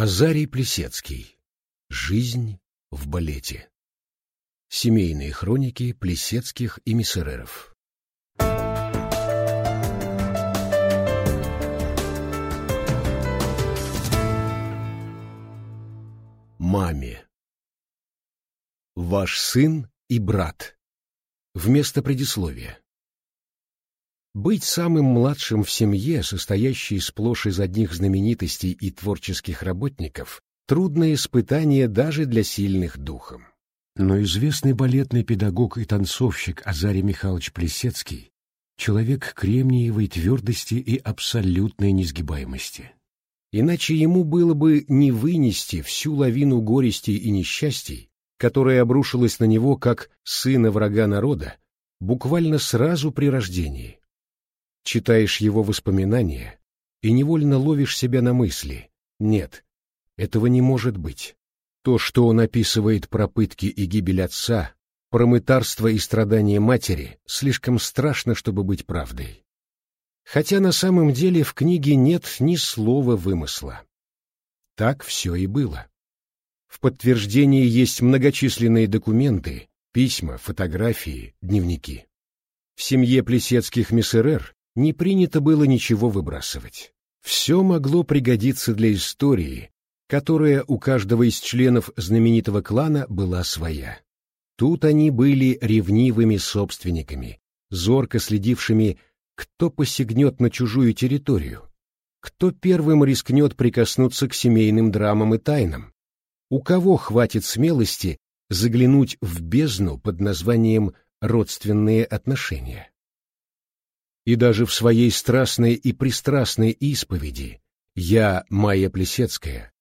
Азарий Плесецкий. Жизнь в балете. Семейные хроники Плесецких и Миссереров. Маме. Ваш сын и брат. Вместо предисловия. Быть самым младшим в семье, состоящей сплошь из одних знаменитостей и творческих работников, трудное испытание даже для сильных духом. Но известный балетный педагог и танцовщик Азарий Михайлович Плесецкий — человек кремниевой твердости и абсолютной несгибаемости. Иначе ему было бы не вынести всю лавину горестей и несчастий, которая обрушилась на него как сына врага народа, буквально сразу при рождении. Читаешь его воспоминания и невольно ловишь себя на мысли «нет, этого не может быть». То, что он описывает про пытки и гибель отца, про мытарство и страдания матери, слишком страшно, чтобы быть правдой. Хотя на самом деле в книге нет ни слова вымысла. Так все и было. В подтверждении есть многочисленные документы, письма, фотографии, дневники. В семье Плесецких Мессерер не принято было ничего выбрасывать. Все могло пригодиться для истории, которая у каждого из членов знаменитого клана была своя. Тут они были ревнивыми собственниками, зорко следившими, кто посягнет на чужую территорию, кто первым рискнет прикоснуться к семейным драмам и тайнам, у кого хватит смелости заглянуть в бездну под названием «родственные отношения» и даже в своей страстной и пристрастной исповеди «Я Майя Плесецкая»,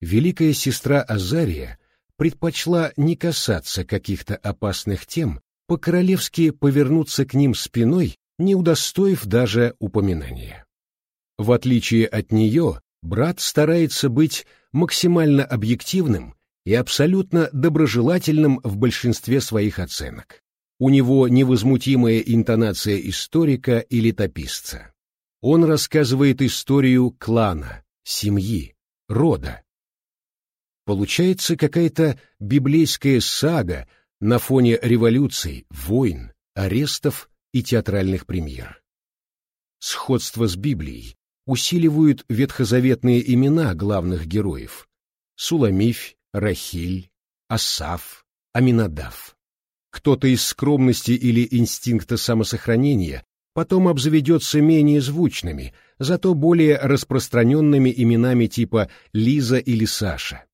великая сестра Азария предпочла не касаться каких-то опасных тем, по-королевски повернуться к ним спиной, не удостоив даже упоминания. В отличие от нее, брат старается быть максимально объективным и абсолютно доброжелательным в большинстве своих оценок. У него невозмутимая интонация историка и летописца. Он рассказывает историю клана, семьи, рода. Получается какая-то библейская сага на фоне революций, войн, арестов и театральных премьер. Сходство с Библией усиливают ветхозаветные имена главных героев — Суламифь, Рахиль, Асав, Аминадав кто-то из скромности или инстинкта самосохранения потом обзаведется менее звучными, зато более распространенными именами типа Лиза или Саша.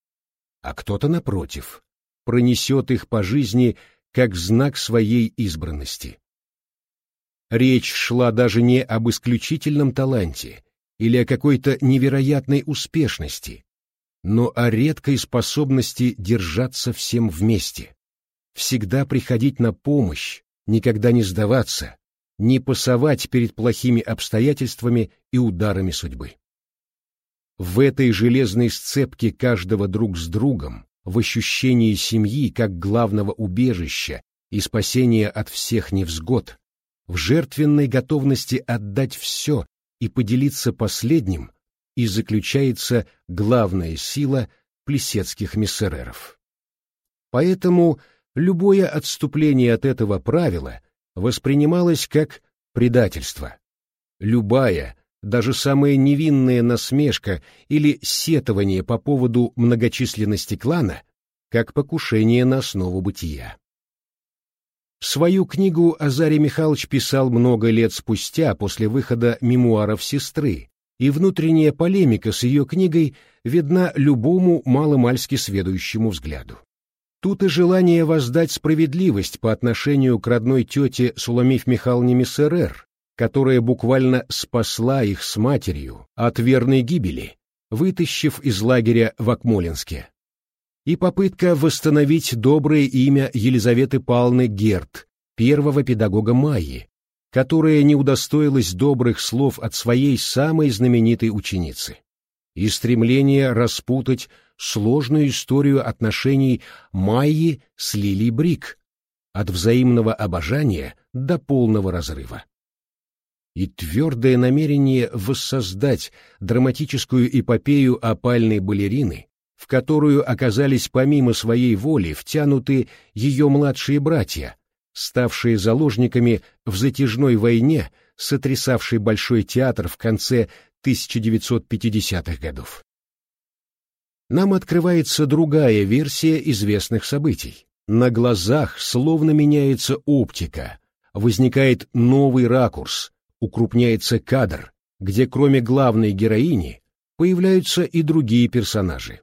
А кто-то, напротив, пронесет их по жизни как знак своей избранности. Речь шла даже не об исключительном таланте или о какой-то невероятной успешности, но о редкой способности держаться всем вместе всегда приходить на помощь, никогда не сдаваться, не пасовать перед плохими обстоятельствами и ударами судьбы. В этой железной сцепке каждого друг с другом, в ощущении семьи как главного убежища и спасения от всех невзгод, в жертвенной готовности отдать все и поделиться последним, и заключается главная сила плесецких миссереров. Поэтому любое отступление от этого правила воспринималось как предательство. Любая, даже самая невинная насмешка или сетование по поводу многочисленности клана, как покушение на основу бытия. Свою книгу Азарий Михайлович писал много лет спустя после выхода мемуаров сестры, и внутренняя полемика с ее книгой видна любому маломальски сведущему взгляду. Тут и желание воздать справедливость по отношению к родной тете Суламиф Михайловне Мессерер, которая буквально спасла их с матерью от верной гибели, вытащив из лагеря в Акмолинске. И попытка восстановить доброе имя Елизаветы Павловны Герт, первого педагога Майи, которая не удостоилась добрых слов от своей самой знаменитой ученицы. И стремление распутать сложную историю отношений Майи с Лили Брик, от взаимного обожания до полного разрыва. и твердое намерение воссоздать драматическую эпопею опальной балерины, в которую оказались помимо своей воли втянуты ее младшие братья, ставшие заложниками в затяжной войне, сотрясавшей Большой театр в конце 1950-х годов. Нам открывается другая версия известных событий. На глазах словно меняется оптика, возникает новый ракурс, укрупняется кадр, где кроме главной героини появляются и другие персонажи.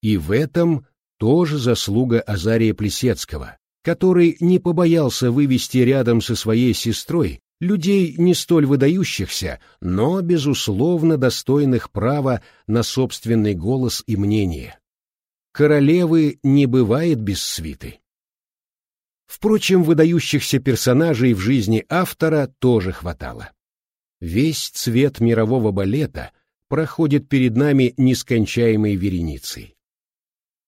И в этом тоже заслуга Азария Плесецкого, который не побоялся вывести рядом со своей сестрой людей не столь выдающихся, но, безусловно, достойных права на собственный голос и мнение. Королевы не бывает без свиты. Впрочем, выдающихся персонажей в жизни автора тоже хватало. Весь цвет мирового балета проходит перед нами нескончаемой вереницей.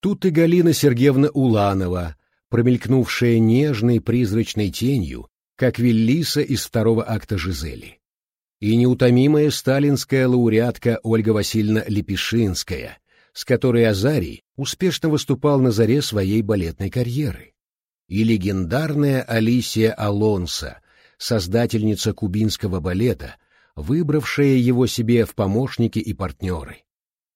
Тут и Галина Сергеевна Уланова, промелькнувшая нежной призрачной тенью, как Веллиса из второго акта Жизели. И неутомимая сталинская лауреатка Ольга Васильевна Лепешинская, с которой Азарий успешно выступал на заре своей балетной карьеры и легендарная Алисия Алонсо, создательница кубинского балета, выбравшая его себе в помощники и партнеры.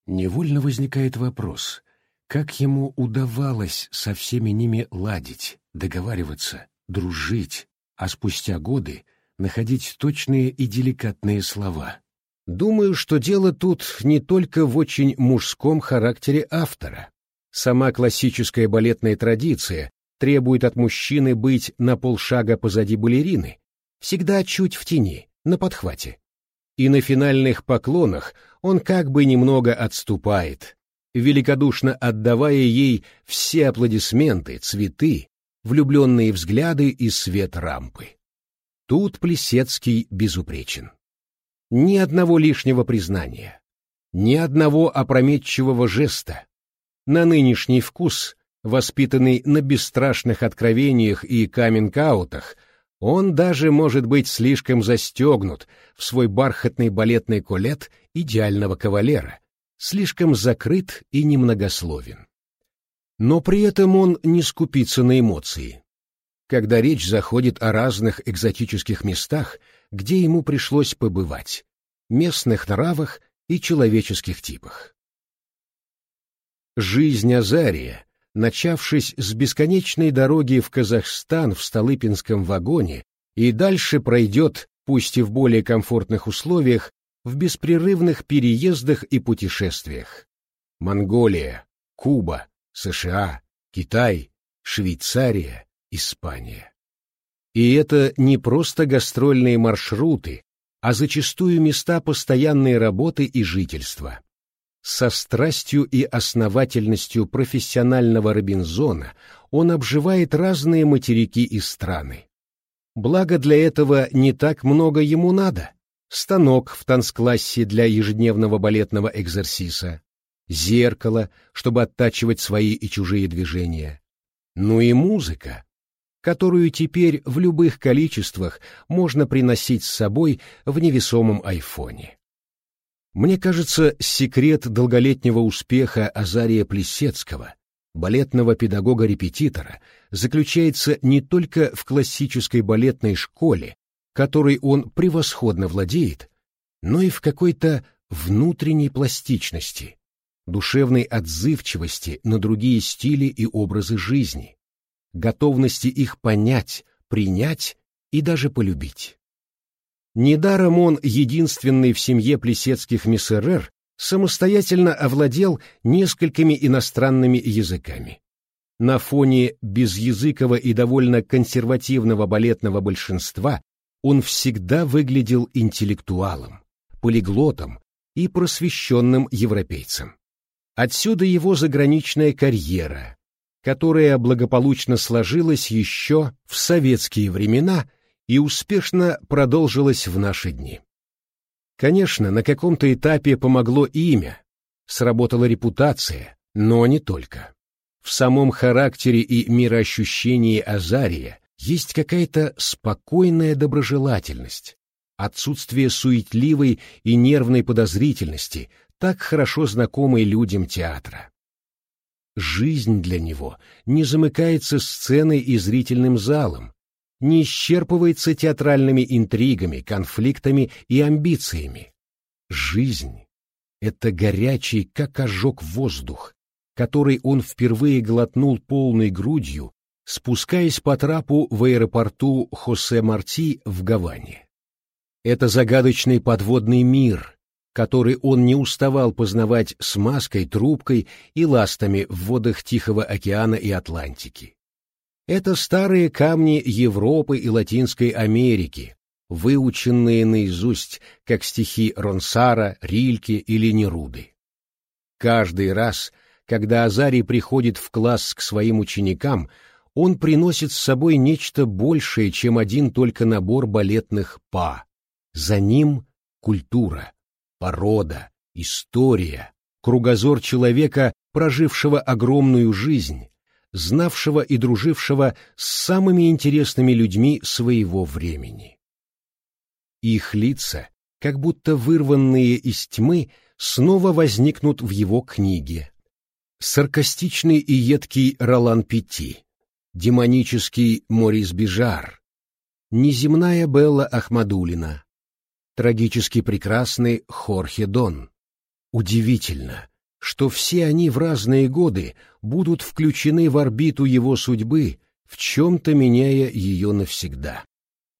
Невольно возникает вопрос, как ему удавалось со всеми ними ладить, договариваться, дружить, а спустя годы находить точные и деликатные слова. Думаю, что дело тут не только в очень мужском характере автора. Сама классическая балетная традиция требует от мужчины быть на полшага позади балерины, всегда чуть в тени, на подхвате. И на финальных поклонах он как бы немного отступает, великодушно отдавая ей все аплодисменты, цветы, влюбленные взгляды и свет рампы. Тут Плесецкий безупречен. Ни одного лишнего признания, ни одного опрометчивого жеста. На нынешний вкус воспитанный на бесстрашных откровениях и каминг-аутах, он даже может быть слишком застегнут в свой бархатный балетный колет идеального кавалера, слишком закрыт и немногословен. Но при этом он не скупится на эмоции. Когда речь заходит о разных экзотических местах, где ему пришлось побывать, местных нравах и человеческих типах. Жизнь Азария начавшись с бесконечной дороги в Казахстан в Столыпинском вагоне и дальше пройдет, пусть и в более комфортных условиях, в беспрерывных переездах и путешествиях. Монголия, Куба, США, Китай, Швейцария, Испания. И это не просто гастрольные маршруты, а зачастую места постоянной работы и жительства со страстью и основательностью профессионального Робинзона он обживает разные материки и страны. Благо для этого не так много ему надо. Станок в танцклассе для ежедневного балетного экзерсиса, зеркало, чтобы оттачивать свои и чужие движения. Ну и музыка, которую теперь в любых количествах можно приносить с собой в невесомом айфоне. Мне кажется, секрет долголетнего успеха Азария Плесецкого, балетного педагога-репетитора, заключается не только в классической балетной школе, которой он превосходно владеет, но и в какой-то внутренней пластичности, душевной отзывчивости на другие стили и образы жизни, готовности их понять, принять и даже полюбить. Недаром он, единственный в семье плесецких миссерер, самостоятельно овладел несколькими иностранными языками. На фоне безязыкого и довольно консервативного балетного большинства он всегда выглядел интеллектуалом, полиглотом и просвещенным европейцем. Отсюда его заграничная карьера, которая благополучно сложилась еще в советские времена – и успешно продолжилось в наши дни. Конечно, на каком-то этапе помогло имя, сработала репутация, но не только. В самом характере и мироощущении Азария есть какая-то спокойная доброжелательность, отсутствие суетливой и нервной подозрительности, так хорошо знакомой людям театра. Жизнь для него не замыкается сценой и зрительным залом, не исчерпывается театральными интригами, конфликтами и амбициями. Жизнь — это горячий, как ожог, воздух, который он впервые глотнул полной грудью, спускаясь по трапу в аэропорту Хосе Марти в Гаване. Это загадочный подводный мир, который он не уставал познавать с маской, трубкой и ластами в водах Тихого океана и Атлантики. Это старые камни Европы и Латинской Америки, выученные наизусть, как стихи Ронсара, Рильке или Неруды. Каждый раз, когда Азарий приходит в класс к своим ученикам, он приносит с собой нечто большее, чем один только набор балетных па. За ним культура, порода, история, кругозор человека, прожившего огромную жизнь, знавшего и дружившего с самыми интересными людьми своего времени. Их лица, как будто вырванные из тьмы, снова возникнут в его книге. Саркастичный и едкий Ролан Петти, демонический Морис Бижар, неземная Белла Ахмадулина, трагически прекрасный Хорхе Дон. Удивительно, что все они в разные годы будут включены в орбиту его судьбы, в чем-то меняя ее навсегда.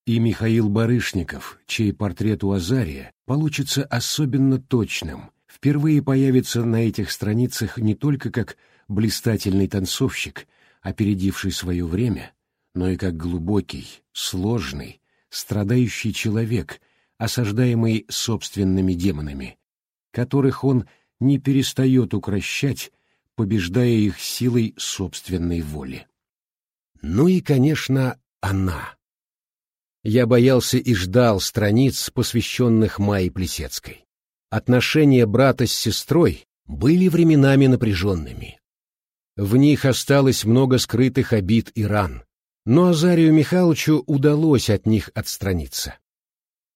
И Михаил Барышников, чей портрет у Азария получится особенно точным, впервые появится на этих страницах не только как блистательный танцовщик, опередивший свое время, но и как глубокий, сложный, страдающий человек — осаждаемый собственными демонами, которых он не перестает укращать, побеждая их силой собственной воли. Ну и, конечно, она. Я боялся и ждал страниц, посвященных Майе Плесецкой. Отношения брата с сестрой были временами напряженными. В них осталось много скрытых обид и ран, но Азарию Михайловичу удалось от них отстраниться.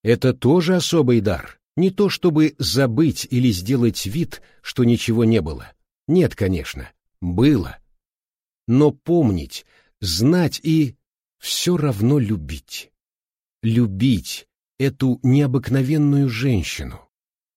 Это тоже особый дар, не то чтобы забыть или сделать вид, что ничего не было. Нет, конечно, было. Но помнить, знать и все равно любить. Любить эту необыкновенную женщину.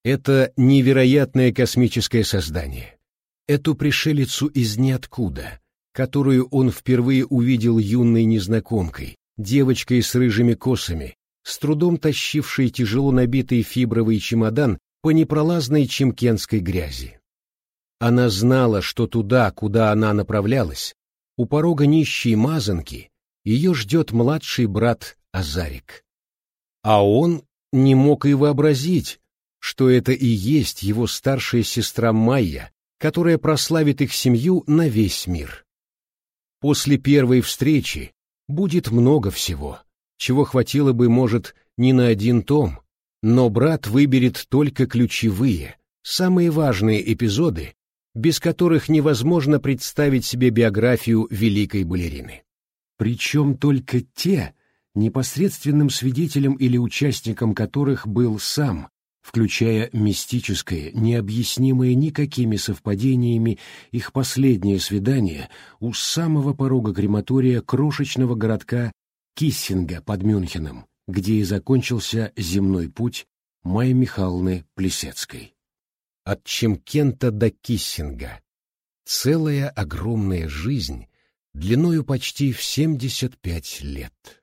Это невероятное космическое создание. Эту пришелицу из ниоткуда, которую он впервые увидел юной незнакомкой, девочкой с рыжими косами, с трудом тащивший тяжело набитый фибровый чемодан по непролазной чемкенской грязи. Она знала, что туда, куда она направлялась, у порога нищей мазанки, ее ждет младший брат Азарик. А он не мог и вообразить, что это и есть его старшая сестра Майя, которая прославит их семью на весь мир. После первой встречи будет много всего, чего хватило бы, может, не на один том, но брат выберет только ключевые, самые важные эпизоды, без которых невозможно представить себе биографию великой балерины. Причем только те, непосредственным свидетелем или участником которых был сам, включая мистическое, необъяснимое никакими совпадениями их последнее свидание у самого порога крематория крошечного городка Киссинга под Мюнхеном, где и закончился земной путь Майи Михайловны Плесецкой. От Чемкента до Киссинга. Целая огромная жизнь, длиною почти в 75 лет.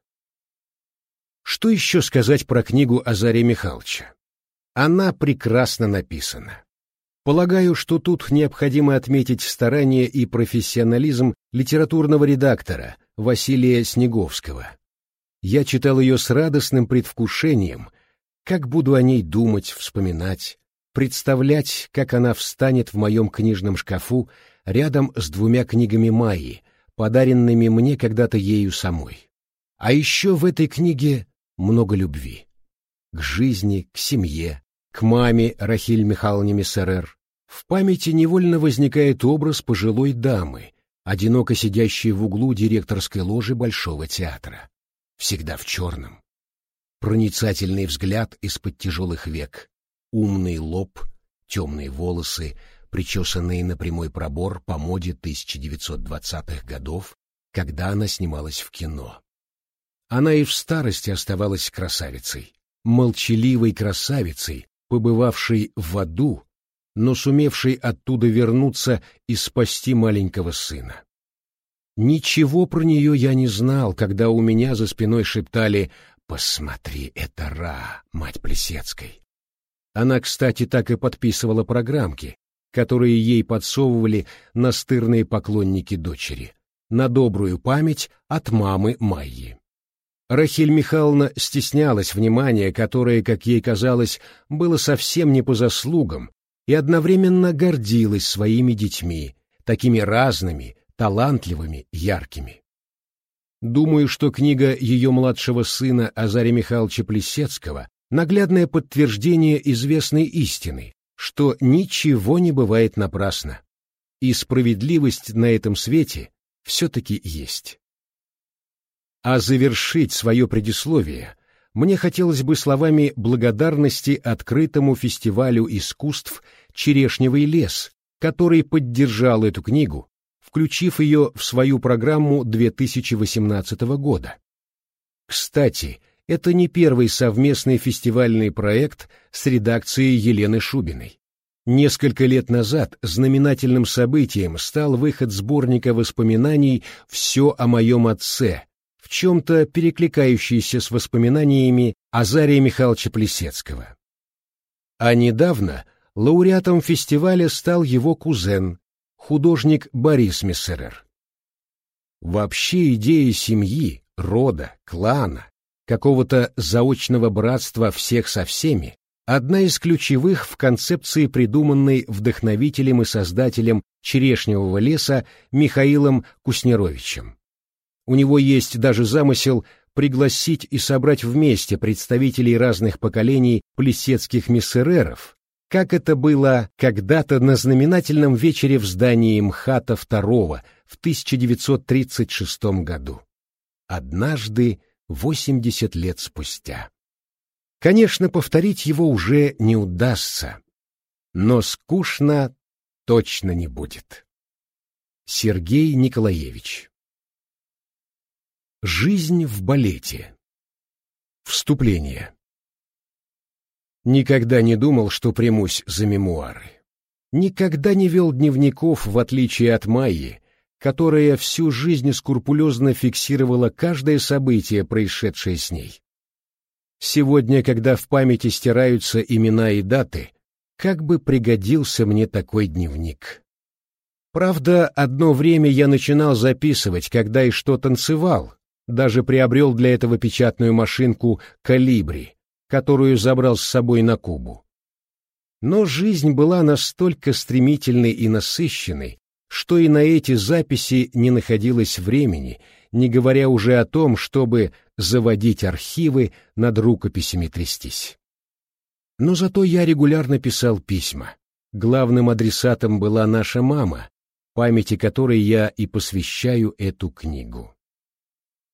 Что еще сказать про книгу Азария Михайловича? Она прекрасно написана. Полагаю, что тут необходимо отметить старание и профессионализм литературного редактора Василия Снеговского, я читал ее с радостным предвкушением, как буду о ней думать, вспоминать, представлять, как она встанет в моем книжном шкафу рядом с двумя книгами Майи, подаренными мне когда-то ею самой. А еще в этой книге много любви. К жизни, к семье, к маме Рахиль Михайловне Мессерер. В памяти невольно возникает образ пожилой дамы, одиноко сидящей в углу директорской ложи Большого театра всегда в черном. проницательный взгляд из-под тяжелых век, умный лоб, темные волосы, причесанные на прямой пробор по моде 1920-х годов, когда она снималась в кино. Она и в старости оставалась красавицей, молчаливой красавицей, побывавшей в аду, но сумевшей оттуда вернуться и спасти маленького сына. Ничего про нее я не знал, когда у меня за спиной шептали «Посмотри, это Ра, мать Плесецкой». Она, кстати, так и подписывала программки, которые ей подсовывали настырные поклонники дочери, на добрую память от мамы Майи. Рахиль Михайловна стеснялась внимания, которое, как ей казалось, было совсем не по заслугам, и одновременно гордилась своими детьми, такими разными, талантливыми, яркими. Думаю, что книга ее младшего сына Азария Михайловича Плесецкого наглядное подтверждение известной истины, что ничего не бывает напрасно, и справедливость на этом свете все-таки есть. А завершить свое предисловие мне хотелось бы словами благодарности открытому фестивалю искусств «Черешневый лес», который поддержал эту книгу включив ее в свою программу 2018 года. Кстати, это не первый совместный фестивальный проект с редакцией Елены Шубиной. Несколько лет назад знаменательным событием стал выход сборника воспоминаний «Все о моем отце», в чем-то перекликающийся с воспоминаниями Азария Михайловича Плесецкого. А недавно лауреатом фестиваля стал его кузен, художник Борис Мессерер. Вообще идея семьи, рода, клана, какого-то заочного братства всех со всеми одна из ключевых в концепции, придуманной вдохновителем и создателем черешневого леса Михаилом Куснеровичем. У него есть даже замысел пригласить и собрать вместе представителей разных поколений плесецких миссереров, как это было когда-то на знаменательном вечере в здании МХАТа II в 1936 году. Однажды, 80 лет спустя. Конечно, повторить его уже не удастся, но скучно точно не будет. Сергей Николаевич Жизнь в балете Вступление Никогда не думал, что примусь за мемуары. Никогда не вел дневников, в отличие от Майи, которая всю жизнь скрупулезно фиксировала каждое событие, происшедшее с ней. Сегодня, когда в памяти стираются имена и даты, как бы пригодился мне такой дневник. Правда, одно время я начинал записывать, когда и что танцевал, даже приобрел для этого печатную машинку «Калибри», которую забрал с собой на Кубу. Но жизнь была настолько стремительной и насыщенной, что и на эти записи не находилось времени, не говоря уже о том, чтобы заводить архивы, над рукописями трястись. Но зато я регулярно писал письма. Главным адресатом была наша мама, памяти которой я и посвящаю эту книгу.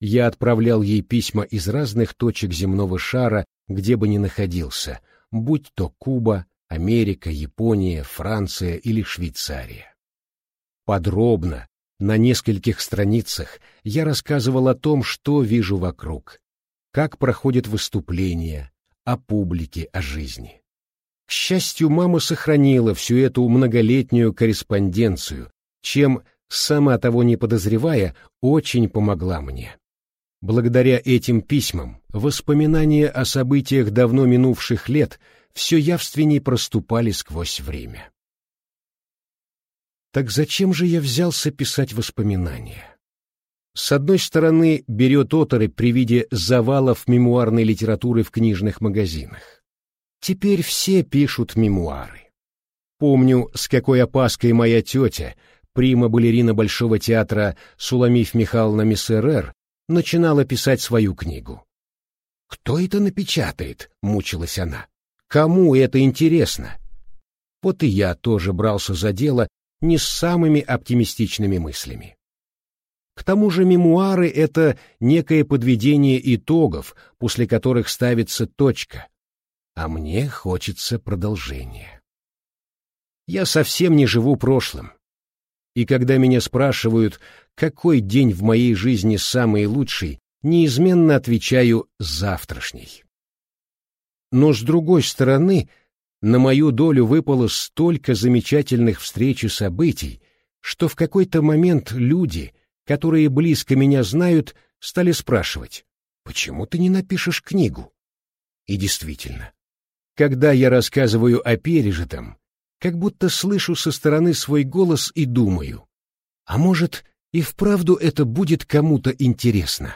Я отправлял ей письма из разных точек земного шара где бы ни находился, будь то Куба, Америка, Япония, Франция или Швейцария. Подробно, на нескольких страницах, я рассказывал о том, что вижу вокруг, как проходят выступления, о публике, о жизни. К счастью, мама сохранила всю эту многолетнюю корреспонденцию, чем, сама того не подозревая, очень помогла мне. Благодаря этим письмам воспоминания о событиях давно минувших лет все явственней проступали сквозь время. Так зачем же я взялся писать воспоминания? С одной стороны, берет оторопь при виде завалов мемуарной литературы в книжных магазинах. Теперь все пишут мемуары. Помню, с какой опаской моя тетя, прима-балерина Большого театра Суламиф Михайловна Мессерер, начинала писать свою книгу. «Кто это напечатает?» — мучилась она. «Кому это интересно?» Вот и я тоже брался за дело не с самыми оптимистичными мыслями. К тому же мемуары — это некое подведение итогов, после которых ставится точка. А мне хочется продолжения. Я совсем не живу прошлым. И когда меня спрашивают, какой день в моей жизни самый лучший, неизменно отвечаю «завтрашний». Но с другой стороны, на мою долю выпало столько замечательных встреч и событий, что в какой-то момент люди, которые близко меня знают, стали спрашивать, «Почему ты не напишешь книгу?» И действительно, когда я рассказываю о пережитом, как будто слышу со стороны свой голос и думаю, а может, и вправду это будет кому-то интересно.